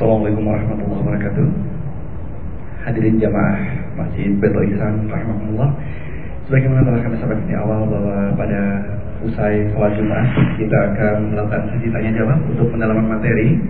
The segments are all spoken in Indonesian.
Assalamualaikum warahmatullahi wabarakatuh Hadirin jamaah Masjid Beto Ihsan Rahmatullah Sebagaimana telah kami sampaikan di awal bahwa pada usai sholat Jumat kita akan melakukan sesi tanya jawab untuk pendalaman materi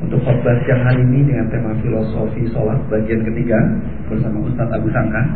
untuk khotbah siang hari ini dengan tema filosofi sholat bagian ketiga bersama Ustadz Abu Sangka.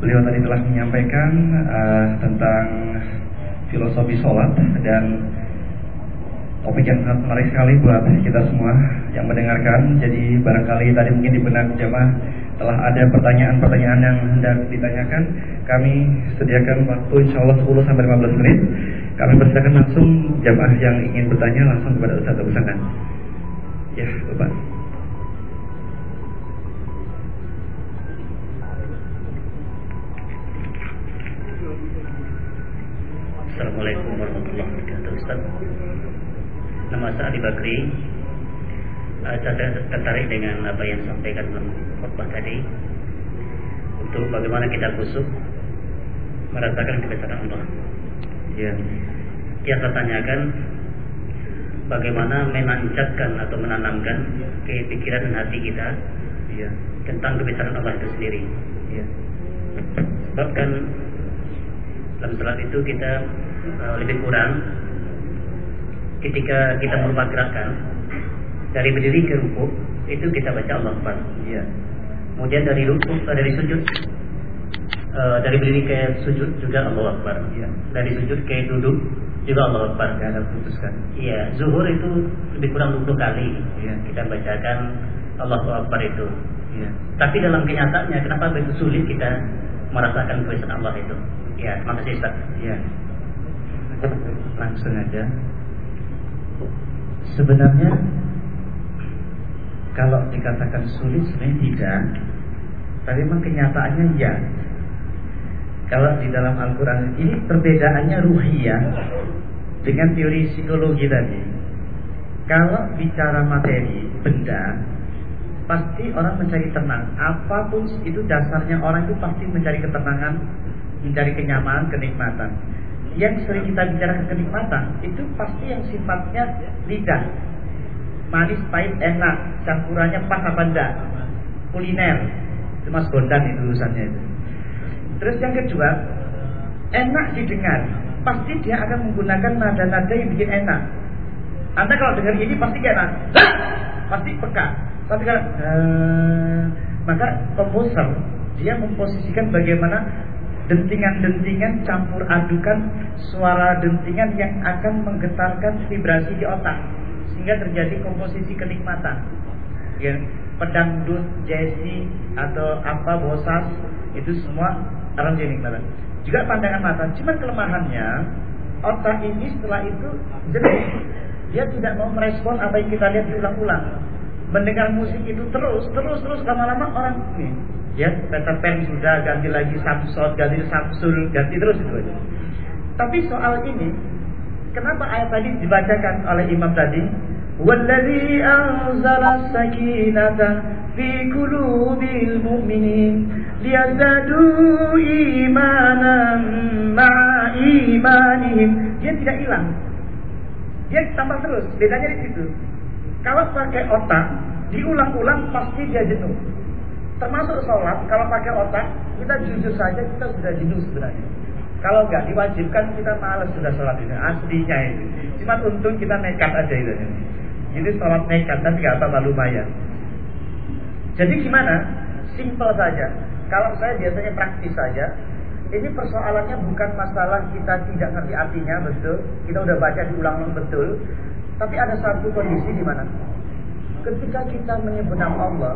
Beliau tadi telah menyampaikan uh, tentang filosofi sholat dan topik yang sangat menarik sekali buat kita semua yang mendengarkan. Jadi barangkali tadi mungkin di benak jamaah telah ada pertanyaan-pertanyaan yang hendak ditanyakan. Kami sediakan waktu insya Allah 10 sampai 15 menit. Kami persilakan langsung jamaah yang ingin bertanya langsung kepada Ustaz Abu Sangkan. Ya, Bapak. Assalamualaikum warahmatullahi wabarakatuh Ustaz Nama saya Ali Bakri uh, Saya tertarik dengan apa yang disampaikan dalam tadi Untuk bagaimana kita khusus Merasakan kebesaran Allah Ya. Yang saya tanyakan Bagaimana menancapkan atau menanamkan Kepikiran dan hati kita Ya. Tentang kebesaran Allah itu sendiri Ya. Sebab kan dalam salat itu kita uh, lebih kurang ketika kita merubah gerakan dari berdiri ke rukuk itu kita baca Allah Akbar. Ya. Kemudian dari rukuk uh, dari sujud uh, dari berdiri ke sujud juga Allah Akbar. Ya. Dari sujud ke duduk juga Allah Akbar. Ada putuskan. Iya, zuhur itu lebih kurang 20 kali Iya. kita bacakan Allah Akbar itu. Ya. Tapi dalam kenyataannya kenapa begitu sulit kita merasakan kebesaran Allah itu? Ya, terima kasih Ustaz. Ya. Langsung aja. Sebenarnya kalau dikatakan sulit sebenarnya tidak. Tapi memang kenyataannya ya. Kalau di dalam Al-Quran ini perbedaannya ruhiyah dengan teori psikologi tadi. Kalau bicara materi, benda, pasti orang mencari tenang. Apa pun itu dasarnya orang itu pasti mencari ketenangan, mencari kenyamanan, kenikmatan. Yang sering kita bicarakan kenikmatan itu pasti yang sifatnya lidah, manis, pahit, enak, campurannya pas apa enggak, kuliner, itu Mas Bondan itu urusannya itu. Terus yang kedua, enak didengar, pasti dia akan menggunakan nada-nada yang bikin enak. Anda kalau dengar ini pasti enak, pasti peka. Tapi kalau eh, maka komposer dia memposisikan bagaimana dentingan-dentingan campur adukan suara dentingan yang akan menggetarkan vibrasi di otak sehingga terjadi komposisi kenikmatan. Ya, pedangdut, jazzy atau apa bosas itu semua orang kenikmatan. Juga pandangan mata. Cuman kelemahannya otak ini setelah itu jenis dia tidak mau merespon apa yang kita lihat diulang-ulang mendengar musik itu terus terus terus lama-lama orang ini ya Peter Pan sudah ganti lagi Samsung ganti Samsul ganti terus itu aja. Tapi soal ini kenapa ayat tadi dibacakan oleh imam tadi? Walladzi anzala sakinata fi qulubil mu'minin liyazadu imanan ma'a imanihim. Dia tidak hilang. Dia tambah terus. Bedanya di situ. Kalau pakai otak, diulang-ulang pasti dia jenuh. Termasuk sholat, kalau pakai otak, kita jujur saja kita sudah jenuh sebenarnya. Kalau nggak diwajibkan kita malas sudah sholat ini, aslinya itu. Cuma untung kita nekat aja itu. Jadi sholat nekat, tapi nggak apa-apa lumayan. Jadi gimana? Simple saja. Kalau saya biasanya praktis saja. Ini persoalannya bukan masalah kita tidak ngerti artinya betul. Kita udah baca diulang-ulang betul. Tapi ada satu kondisi di mana ketika kita menyebut nama Allah,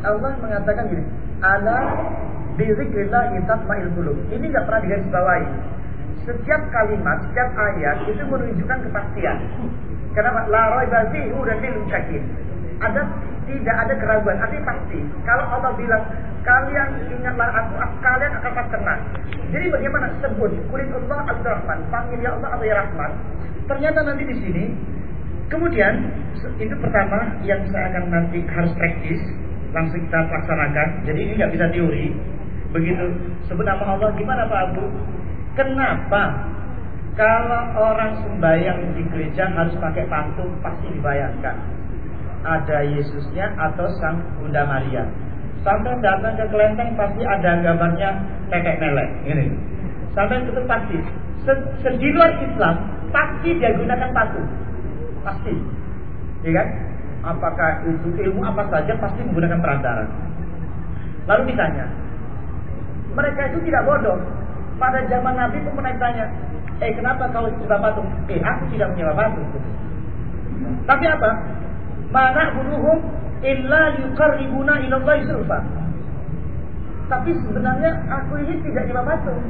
Allah mengatakan gini, "Ala bizikrillah tatmail qulub." Ini nggak pernah digarisbawahi. Setiap kalimat, setiap ayat itu menunjukkan kepastian. Kenapa? La raiba fihi dan lil syakin. Ada tidak ada keraguan, artinya pasti. Kalau Allah bilang kalian ingatlah aku, kalian akan pasti tenang. Jadi bagaimana sebut kulit Allah Abdurrahman, panggil ya Allah ya Rahman. Ternyata nanti di sini, kemudian itu pertama yang saya akan nanti harus praktis, langsung kita laksanakan. Jadi ini nggak bisa teori. Begitu sebut nama Allah, gimana Pak Abu? Kenapa kalau orang sembahyang di gereja harus pakai patung pasti dibayangkan. ada Yesusnya atau Sang Bunda Maria. Sampai datang ke kelenteng pasti ada gambarnya kakek melek. Ini. Sampai itu pasti. Di luar Islam pasti dia gunakan patung. Pasti. Ya kan? Apakah itu ilmu apa saja pasti menggunakan perantara. Lalu ditanya, mereka itu tidak bodoh. Pada zaman Nabi pun pernah ditanya, eh kenapa kau suka patung? Eh aku tidak punya patung. Tapi apa? Mana bunuhum illa yuqarribuna ila Allah sulfa. Tapi sebenarnya aku ini tidak nyembah patung,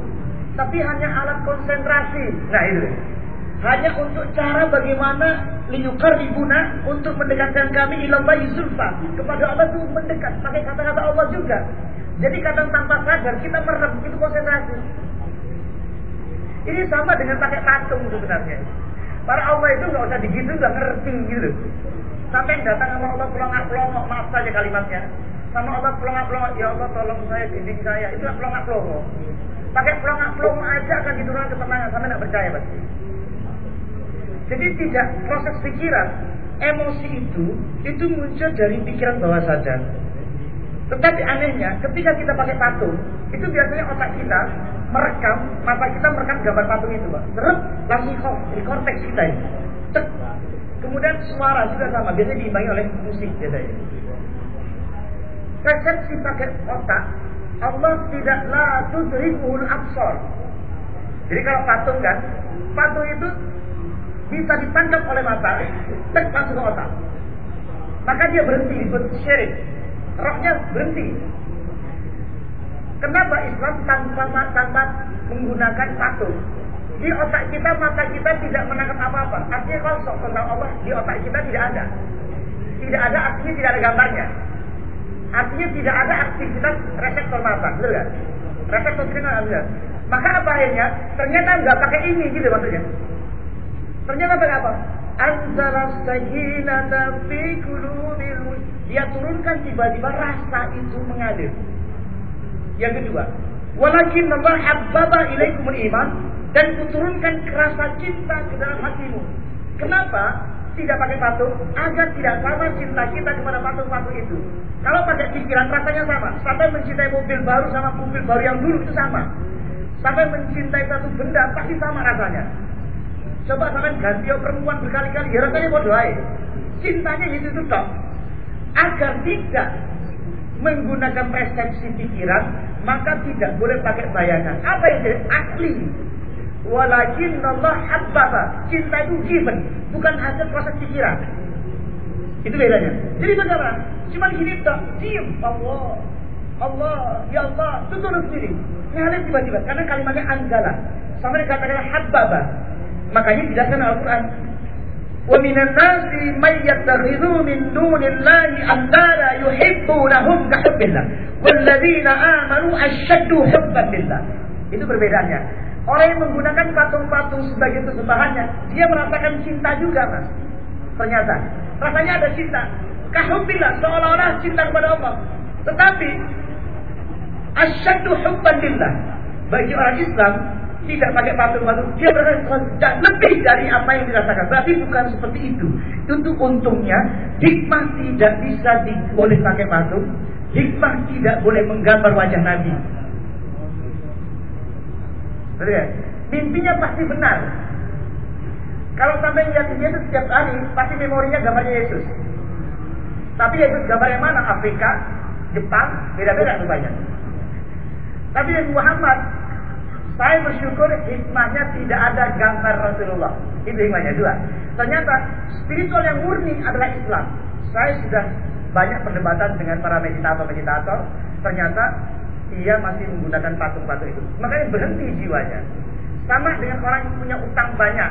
tapi hanya alat konsentrasi. Nah itu. Hanya untuk cara bagaimana liyuqarribuna untuk mendekatkan kami ila Allah sulfa. Kepada Allah itu mendekat pakai kata-kata Allah juga. Jadi kadang tanpa sadar kita merem itu konsentrasi. Ini sama dengan pakai patung sebenarnya. Para Allah itu nggak usah digitu nggak ngerti gitu. Sampai datang sama Allah pelongak pelongok maaf saja kalimatnya. Sama Allah pelongak pelongok ya Allah tolong saya bimbing saya itu pelongak pelongok. Pakai pelongak pelongok aja akan diturunkan ketenangan sampai nggak percaya pasti. Jadi tidak proses pikiran, emosi itu itu muncul dari pikiran bawah sadar. Tetapi anehnya, ketika kita pakai patung, itu biasanya otak kita merekam, mata kita merekam gambar patung itu, Pak. Terus langsung di korteks kita ini. Kemudian suara juga sama, biasanya diimbangi oleh musik biasanya. Persepsi pakai otak, Allah tidaklah tudrikul absor. Jadi kalau patung kan, patung itu bisa ditangkap oleh mata, tek langsung ke otak. Maka dia berhenti, berhenti syirik. Rohnya berhenti. Kenapa Islam tanpa tanpa menggunakan patung? Di otak kita, mata kita tidak menangkap apa-apa. Artinya kosong tentang Allah di otak kita tidak ada. Tidak ada artinya tidak ada gambarnya. Artinya tidak ada aktivitas reseptor mata, betul kan? Reseptor ada. Maka apa akhirnya? Ternyata nggak pakai ini gitu maksudnya. Ternyata pakai apa? Anzala sakinata fi qulubil dia turunkan tiba-tiba rasa itu mengalir. Yang kedua, walakin Allah habbaba ilaikumul iman dan kuturunkan rasa cinta ke dalam hatimu. Kenapa? Tidak pakai patung agar tidak sama cinta kita kepada patung-patung itu. Kalau pakai pikiran rasanya sama. Sampai mencintai mobil baru sama mobil baru yang dulu itu sama. Sampai mencintai satu benda pasti sama rasanya. Coba sampai ganti perempuan berkali-kali, ya rasanya bodoh aja. Cintanya itu itu tok. Agar tidak menggunakan persepsi pikiran maka tidak boleh pakai bayangan. Apa yang jadi? Asli. Walakin Allah habbaba. Cinta itu given bukan hasil proses pikiran. Itu bedanya. Jadi bagaimana cuma gini tak diam Allah. Allah. Ya Allah. Itu turun sendiri. Ngalir tiba-tiba. Karena kalimatnya anjala sama dikatakan habbaba makanya dijelaskan Al-Quran ومن الناس من يتخذ من دون الله أندادا يحبونهم كحب الله والذين آمنوا أشد حبا لله itu perbedaannya orang yang menggunakan patung-patung sebagai sesembahannya dia merasakan cinta juga mas ternyata rasanya ada cinta kahubbillah seolah-olah cinta kepada Allah tetapi asyaddu hubban lillah bagi orang Islam tidak pakai patung-patung, dia berkata lebih dari apa yang dirasakan. Berarti bukan seperti itu. Itu untungnya hikmah tidak bisa di, boleh pakai patung, hikmah tidak boleh menggambar wajah Nabi. ya? Mimpinya pasti benar. Kalau sampai lihat Yesus setiap hari, pasti memorinya gambarnya Yesus. Tapi Yesus gambar yang mana? Afrika, Jepang, beda-beda rupanya. Tapi Muhammad saya bersyukur hikmahnya tidak ada gambar Rasulullah. Itu hikmahnya dua. Ternyata spiritual yang murni adalah Islam. Saya sudah banyak perdebatan dengan para meditator-meditator. Ternyata ia masih menggunakan patung-patung itu. Makanya berhenti jiwanya. Sama dengan orang yang punya utang banyak.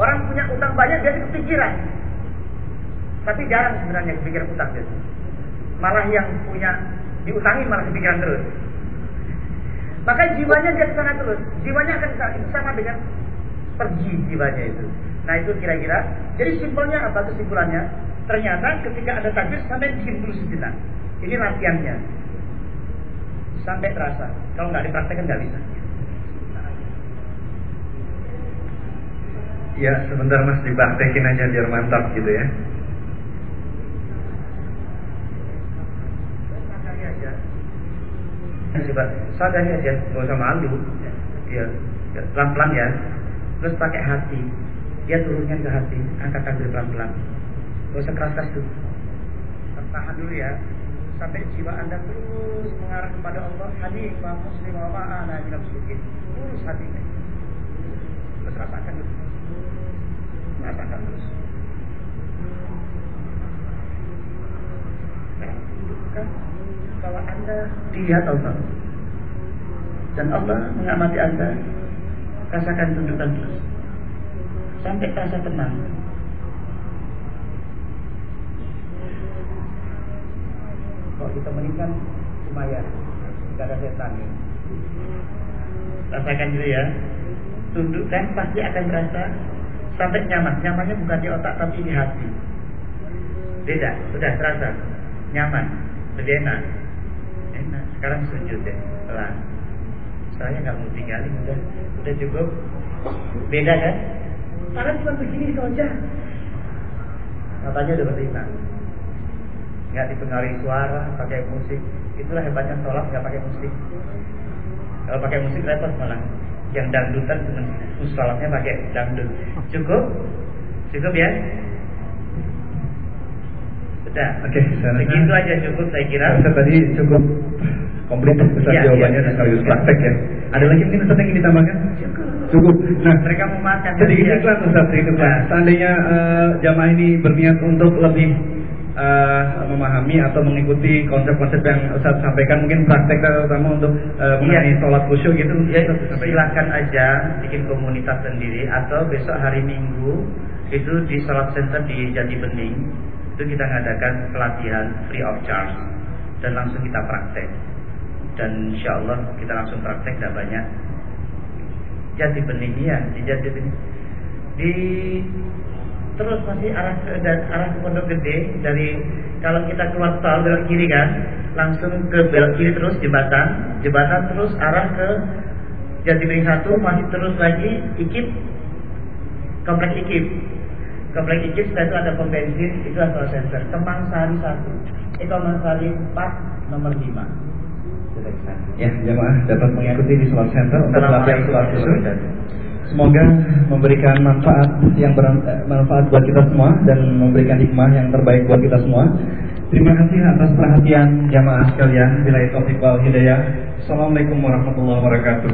Orang punya utang banyak jadi kepikiran. Tapi jarang sebenarnya kepikiran utang itu. Malah yang punya diutangi malah kepikiran terus. Maka jiwanya dia sana terus. Jiwanya akan sama dengan pergi jiwanya itu. Nah itu kira-kira. Jadi simpelnya apa kesimpulannya? Ternyata ketika ada takbir sampai bikin dulu sejenak. Ini latihannya. Sampai terasa. Kalau nggak dipraktekkan nggak bisa. Ya sebentar mas dipraktekin aja biar mantap gitu ya. Coba sadari aja nggak usah malu. Ya pelan pelan ya. Terus pakai hati. Dia turunnya ke hati angkat tangan pelan pelan nggak usah keras keras tuh. Tahan dulu ya. Sampai jiwa anda terus mengarah kepada Allah. Hanifah muslim wa ma'ana minal sukin terus hatinya terus rasakan terus rasakan terus. Nah, kalau anda dilihat Allah dan Allah mengamati anda. Rasakan tuntutan terus sampai rasa tenang. Kalau kita meninggal lumayan. Nggak ada setan ya. rasakan dulu ya. Tundukkan pasti akan merasa sampai nyaman. Nyamannya bukan di otak tapi di hati. Beda sudah terasa. Nyaman lebih sekarang sujud deh pelan. Saya nggak mau tinggalin udah udah cukup. Beda kan? Karena cuma begini saja katanya udah beriman nggak dipengaruhi suara pakai musik. Itulah hebatnya sholat nggak pakai musik. Kalau pakai musik repot malah. Yang dangdutan sholatnya pakai dangdut. Cukup? Cukup ya? Sudah Oke, saya begitu aja cukup saya kira. tadi cukup komplit Ustaz Iya, jawabannya iya, dan sekaligus praktek ya. Ada lagi mungkin Ustaz yang ingin ditambahkan? Cukup. Nah, mereka mau makan sedikit ya. iklan Ustaz sedikit iklan. Nah. Seandainya eh, jamaah ini berniat untuk lebih eh, memahami atau mengikuti konsep-konsep yang Ustaz sampaikan mungkin praktek terutama untuk eh, mengenai Iya. sholat khusyuk gitu Ya, silakan aja bikin komunitas sendiri atau besok hari Minggu itu di Salat Center di Jati Bening itu kita ngadakan pelatihan free of charge dan langsung kita praktek dan insya Allah kita langsung praktek tidak banyak. Jati ya di Jati Bening di terus masih arah ke dan arah ke Pondok Gede dari kalau kita keluar tol belok kiri kan langsung ke belok kiri terus jembatan. Jembatan terus arah ke Jati Bening satu masih terus lagi Ikip. Komplek Ikip. Komplek Ikip setelah itu ada pom bensin itu asal center. Kemang Sari satu eh Kemang Sari 4 nomor 5 sudah di sana Ya, jamaah dapat mengikuti di Sholat Center untuk pelatihan sholat wabarakatuh. Semoga memberikan manfaat yang bermanfaat buat kita semua dan memberikan hikmah yang terbaik buat kita semua. Terima kasih atas perhatian jamaah sekalian. Bila itu wal hidayah. Assalamualaikum warahmatullahi wabarakatuh.